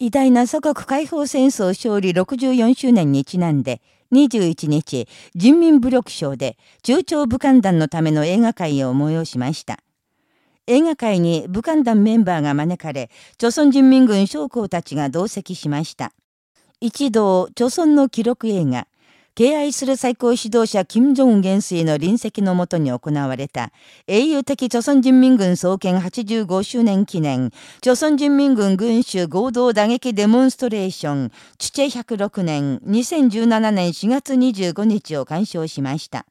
偉大な祖国解放戦争勝利64周年にちなんで、21日、人民武力省で中朝武漢団のための映画会を催しました。映画会に武漢団メンバーが招かれ、朝鮮人民軍将校たちが同席しました。一同、朝鮮の記録映画、敬愛する最高指導者金正恩元帥の臨席のもとに行われた。英雄的朝鮮人民軍創建85周年記念。朝鮮人民軍軍主合同打撃デモンストレーション。チチェ106年。2017年4月25日を鑑賞しました。